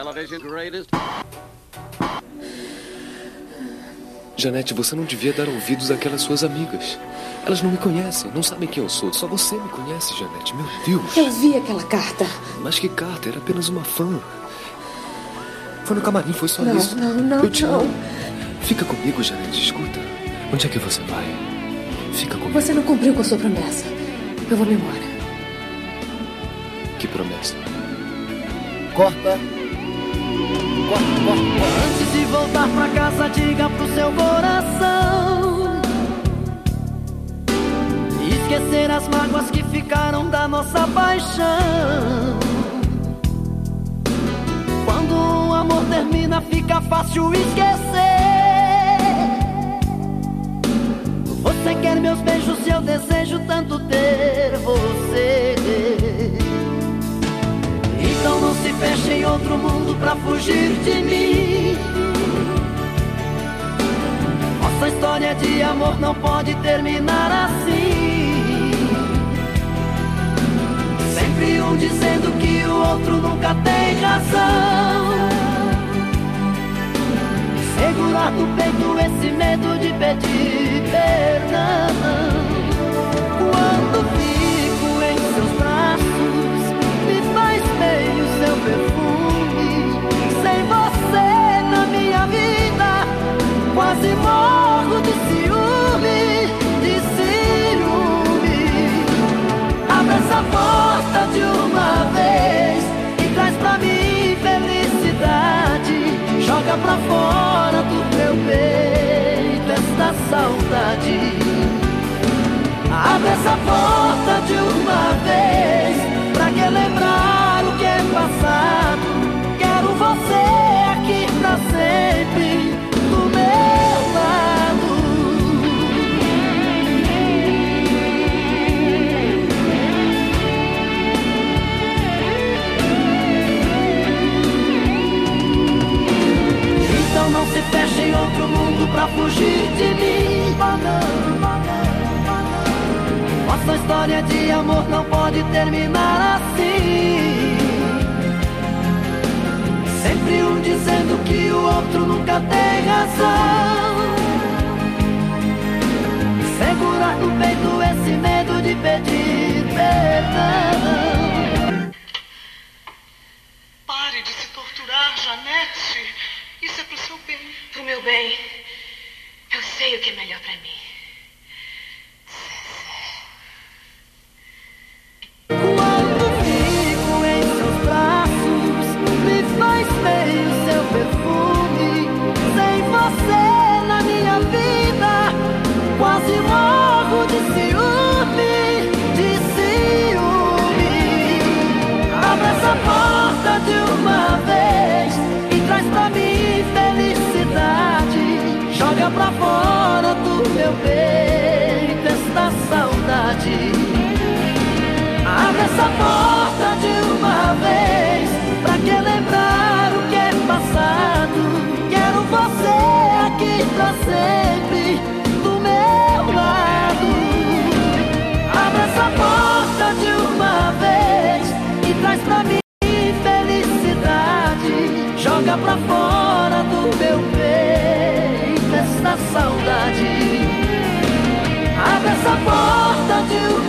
Television greatest. Janete, você não devia dar ouvidos àquelas suas amigas. Elas não me conhecem, não sabem quem eu sou. Só você me conhece, Janete. Meu Deus. Eu vi aquela carta. Mas que carta? Era apenas uma fã. Foi no camarim, foi só Não, isso. não, não, Eu te não. amo. Fica comigo, Janete. Escuta. Onde é que você vai? Fica comigo. Você não cumpriu com a sua promessa. Eu vou me embora. Que promessa? Corta. Antes de voltar pra casa, diga pro seu coração. Esquecer as mágoas que ficaram da nossa paixão. Quando o amor termina, fica fácil esquecer. Você quer meus beijos e eu desejo tanto ter feche em outro mundo pra fugir de mim. Nossa história de amor não pode terminar assim. Sempre um dizendo que o outro nunca tem razão. Segurar no peito esse medo de pedir perdão. Joga pra fora do meu peito esta saudade. Abre essa porta de uma história de amor não pode terminar assim. Sempre um dizendo que o outro nunca tem razão. Segurar no peito esse medo de pedir perdão. Pare de se torturar, Janete. Isso é pro seu bem. Pro meu bem, eu sei o que é melhor pra Joga pra fora do meu peito Esta saudade. Abre essa porta de uma